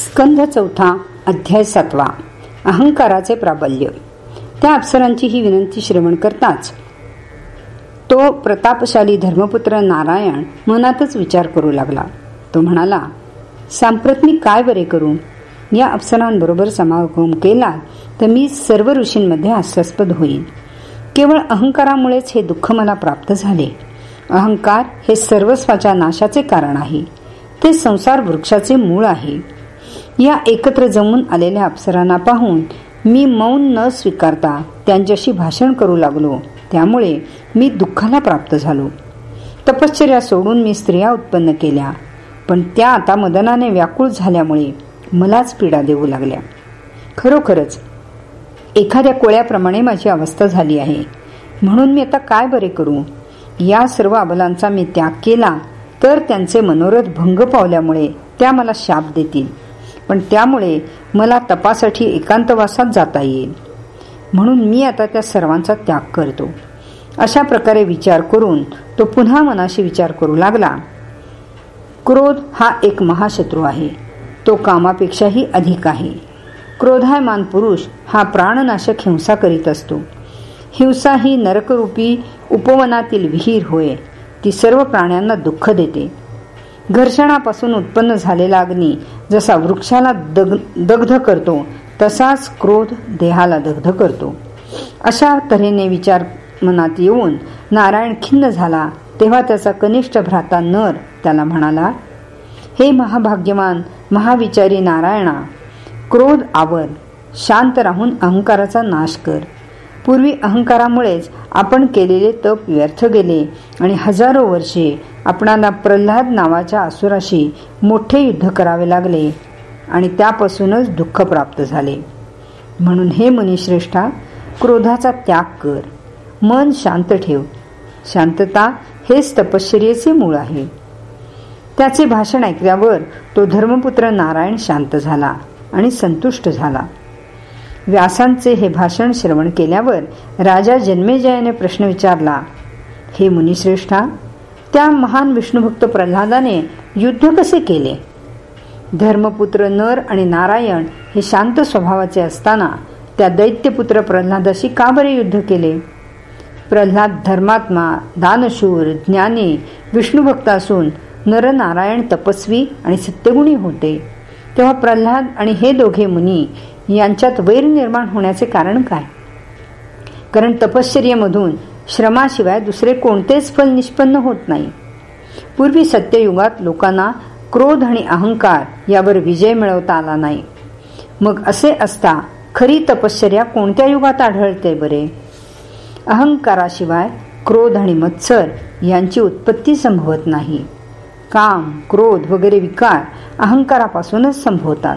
स्कंध चौथा अध्याय सातवा. अहंकाराचे प्राबल्य. त्या अप्सरांची ही विनंती श्रवण करताच. तो प्रतापशाली धर्मपुत्र नारायण मनातच विचार करू लागला. तो म्हणाला सांप्रत मी काय बरे करू? या अप्सरांबरोबर समागम केला तर मी सर्व ऋषींमध्ये हास्यास्पद होईल केवळ अहंकारामुळेच हे दुःख मला प्राप्त झाले. अहंकार हे सर्वस्वाच्या नाशाचे कारण आहे. ते संसार वृक्षाचे मूळ आहे. या एकत्र जमून आलेल्या अप्सरांना पाहून मी मौन न स्वीकारता त्यांच्याशी भाषण करू लागलो. त्यामुळे मी दुःखाला प्राप्त झालो. तपश्चर्या सोडून मी स्त्रिया उत्पन्न केल्या. पण त्या आता मदनाने व्याकुळ झाल्यामुळे मलाच पीडा देऊ लागल्या. खरोखरच एखाद्या कोळ्याप्रमाणे माझी अवस्था झाली आहे. म्हणून मी आता काय बरे करू? या सर्व अबलांचा मी त्याग केला तर त्यांचे मनोरथ भंग पावल्यामुळे त्या मला शाप देतील. पण त्यामुळे मला तपासाठी एकांतवासात जाता येईल. म्हणून मी आता त्या सर्वांचा त्याग करतो. अशा प्रकारे विचार करून तो पुन्हा मनाशी विचार करू लागला. क्रोध हा एक महाशत्रू आहे. तो कामापेक्षाही अधिक आहे. क्रोधायमान पुरुष हा प्राणनाशक हिंसा करीत असतो. हिंसा ही नरकरूपी उपवनातील विहीर होय. ती सर्व प्राण्यांना दुःख देते. घर्षणापासून उत्पन्न झालेला अग्नी जसा वृक्षाला दग्ध करतो तसाच क्रोध देहाला दग्ध करतो. अशा तऱ्हेने विचार मनात येऊन नारायण खिन्न झाला तेव्हा त्याचा कनिष्ठ भ्राता नर त्याला म्हणाला हे महाभाग्यवान महाविचारी नारायणा क्रोध आवर शांत राहून अहंकाराचा नाश कर. पूर्वी अहंकारामुळेच आपण केलेले तप व्यर्थ गेले आणि हजारो वर्षे आपणाला प्रल्हाद नावाच्या असुराशी मोठे युद्ध करावे लागले आणि त्यापासूनच दुःख प्राप्त झाले. म्हणून हे मुनिश्रेष्ठा क्रोधाचा त्याग कर. मन शांत ठेव. शांतता हेच तपश्चर्याचे मूळ आहे. त्याचे भाषण ऐकल्यावर तो धर्मपुत्र नारायण शांत झाला आणि संतुष्ट झाला. व्यासांचे हे भाषण श्रवण केल्यावर राजा जन्मेजयाने प्रश्न विचारला हे मुनिश्रेष्ठा त्या महान विष्णुभक्त प्रल्हादाने युद्ध कसे केले? धर्मपुत्र नर आणि नारायण हे शांत स्वभावाचे असताना त्या दैत्यपुत्र प्रल्हादाशी का बरे युद्ध केले? प्रल्हाद धर्मात्मा दानशूर ज्ञानी विष्णुभक्त असून नरनारायण तपस्वी आणि सत्यगुणी होते. तेव्हा प्रल्हाद आणि हे दोघे मुनी यांच्यात वैर निर्माण होण्याचे कारण काय? कारण तपश्चर्येमधून श्रमाशिवाय दुसरे कोणतेच फल निष्पन्न होत नाही. पूर्वी सत्ययुगात लोकांना क्रोध आणि अहंकार यावर विजय मिळवता आला नाही. मग असे असता खरी तपश्चर्या कोणत्या युगात आढळते बरे? अहंकाराशिवाय क्रोध आणि मत्सर यांची उत्पत्ती संभवत नाही. काम क्रोध वगैरे विकार अहंकारापासूनच संभवतात.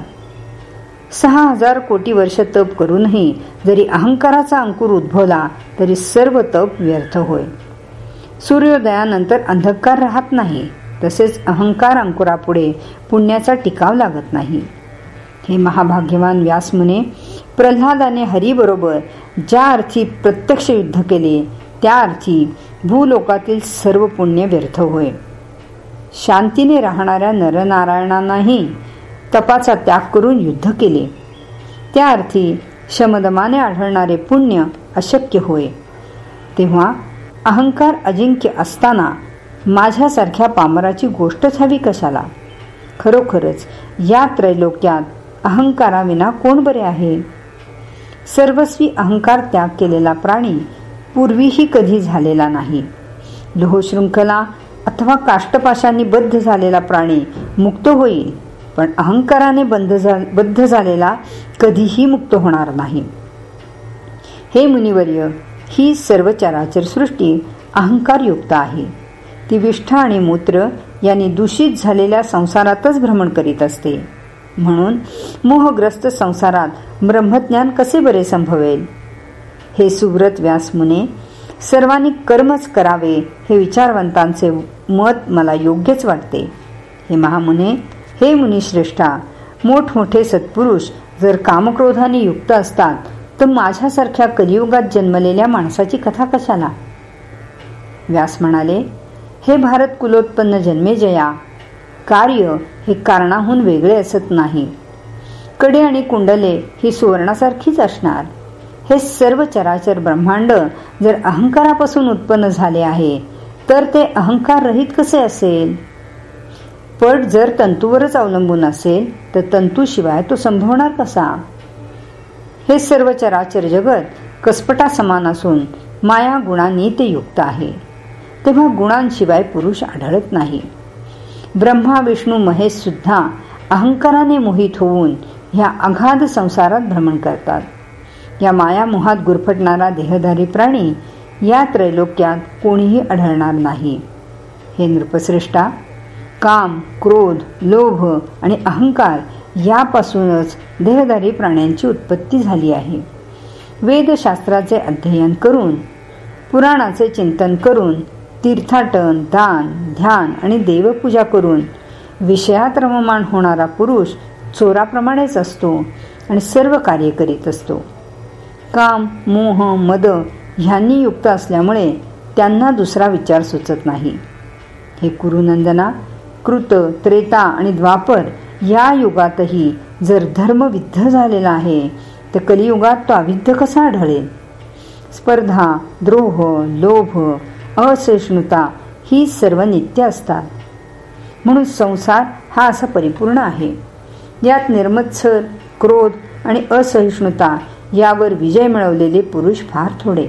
सहा हजार कोटी वर्ष तप करूनही जरी अहंकाराचा अंकुर उद्भवला तरी सर्व तप व्यर्थ होय. सूर्योदयानंतर अंधकार राहत नाही तसेच अहंकार अंकुरापुढे पुण्याचा टिकाव लागत नाही. हे महाभाग्यवान व्यास मुने प्रल्हादाने हरीबरोबर ज्या अर्थी प्रत्यक्ष युद्ध केले त्या अर्थी भूलोकातील सर्व पुण्य व्यर्थ होय. शांतीने राहणाऱ्या नरनारायणांनाही तपाचा त्याग करून युद्ध केले. त्या अर्थी शमदमाने आढळणारे पुण्य अशक्य होय. तेव्हा अहंकार अजिंक्य असताना माझ्यासारख्या पामराची गोष्टच हवी कशाला? खरोखरच या त्रैलोक्यात अहंकाराविना कोण बरे आहे? सर्वस्वी अहंकार त्याग केलेला प्राणी पूर्वीही कधी झालेला नाही. लोहशृंखला अथवा काष्टपाशांनी बद्ध झालेला प्राणी मुक्त होईल पण अहंकाराने बंध बद्ध झालेला कधीही मुक्त होणार नाही. हे मुनिवर्य ही सर्व चराचर सृष्टी अहंकारयुक्त आहे. ती विष्ठा आणि मूत्र यांनी दूषित झालेल्या संसारातच भ्रमण करीत असते. म्हणून मोहग्रस्त संसारात ब्रह्मज्ञान कसे बरे संभवेल? हे सुव्रत व्यास मुने सर्वांनी कर्मच करावे हे विचारवंतांचे मत मला योग्यच वाटते. हे महामुने हे मुनिश्रेष्ठा मोठमोठे सत्पुरुष जर कामक्रोधाने युक्त असतात तर माझ्यासारख्या कलियुगात जन्मलेल्या माणसाची कथा कशाला? व्यास म्हणाले हे भारत कुलोत्पन्न जन्मेजया कार्य हे कारणाहून वेगळे असत नाही. कडे आणि कुंडले ही सुवर्णासारखीच असणार. हे सर्व चराचर ब्रह्मांड जर अहंकारापासून उत्पन्न झाले आहे तर ते अहंकार रहित कसे असेल? पट जर तंतूवरच अवलंबून असेल तर तंतूशिवाय तो संभवणार कसा? हे सर्व चराचर जगत कसपटा समान असून माया गुणांनी ते युक्त आहे. तेव्हा गुणांशिवाय पुरुष आढळत नाही. ब्रह्मा विष्णू महेश सुद्धा अहंकाराने मोहित होऊन ह्या अगाध संसारात भ्रमण करतात. या मायामोहात गुरफटणारा देहधारी प्राणी या त्रैलोक्यात कोणीही आढळणार नाही. हे नृपश्रेष्ठा काम क्रोध लोभ आणि अहंकार यापासूनच देहधारी प्राण्यांची उत्पत्ती झाली आहे. वेदशास्त्राचे अध्ययन करून पुराणाचे चिंतन करून तीर्थाटन दान ध्यान आणि देवपूजा करून विषयात रममाण होणारा पुरुष चोराप्रमाणेच असतो आणि सर्व कार्य करीत असतो. काम मोह मद ह्यांनी युक्त असल्यामुळे त्यांना दुसरा विचार सुचत नाही. हे कुरुनंदना कृत त्रेता आणि द्वापर या युगातही जर धर्म विद्ध झालेला आहे तर कलियुगात तो अविद्ध कसा आढळेल स्पर्धा द्रोह लोभ असहिष्णुता ही सर्व नित्य असतात. म्हणून संसार हा असा परिपूर्ण आहे. यात निर्मत्सर क्रोध आणि असहिष्णुता यावर विजय मिळवलेले पुरुष फार थोडे.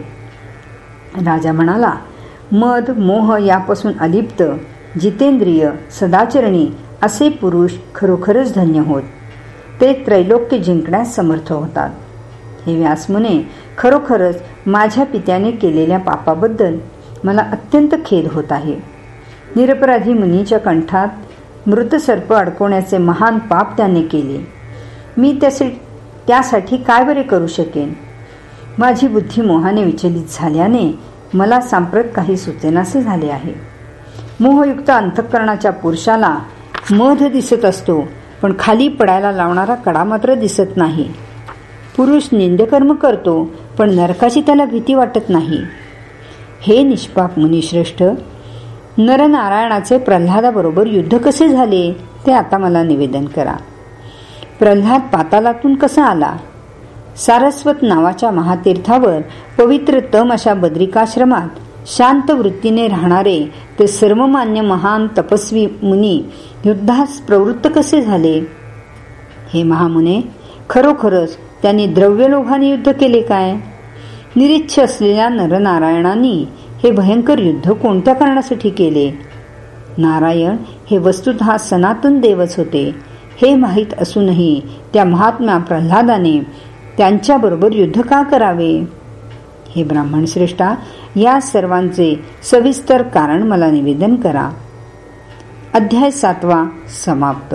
राजा म्हणाला मद मोह यापासून अलिप्त जितेंद्रिय सदाचरणी असे पुरुष खरोखरच धन्य होत. ते त्रैलोक्य जिंकण्यास समर्थ होतात. हे व्यासमुने खरोखरच माझ्या पित्याने केलेल्या पापाबद्दल मला अत्यंत खेद होत आहे. निरपराधी मुनीच्या कंठात मृत सर्प अडकवण्याचे महान पाप त्याने केले. मी त्याचे त्यासाठी काय बरे करू शकेन? माझी बुद्धी मोहाने विचलित झाल्याने मला सांप्रत काही सुचेनासे झाले आहे. मोहयुक्त अंतःकरणाच्या पुरुषाला मध दिसत असतो पण खाली पडायला लावणारा कडा मात्र दिसत नाही. पुरुष निंदकर्म करतो पण नरकाची त्याला भीती वाटत नाही. हे निष्पाप मुनिश्रेष्ठ नरनारायणाचे प्रल्हादाबरोबर युद्ध कसे झाले ते आता मला निवेदन करा. प्रल्हाद पातालातून कसा आला? सारस्वत नावाच्या महातीर्थावर पवित्र तम अशा बद्रिकाश्रमात शांत वृत्तीने राहणारे ते सर्वमान्य महान तपस्वी मुनी युद्धास प्रवृत्त कसे झाले? हे महामुने खरोखरच त्यांनी द्रव्यलोभाने युद्ध केले काय? निरीच्छ असलेल्या नरनारायणांनी हे भयंकर युद्ध कोणत्या कारणासाठी केले? नारायण हे वस्तुत सनातन देवच होते. हे माहीत असूनही त्या महात्म्या प्रल्हादाने त्यांच्याबरोबर युद्ध का करावे? हे ब्राह्मण श्रेष्ठा या सर्वांचे सविस्तर कारण मला निवेदन करा. अध्याय सातवा समाप्त.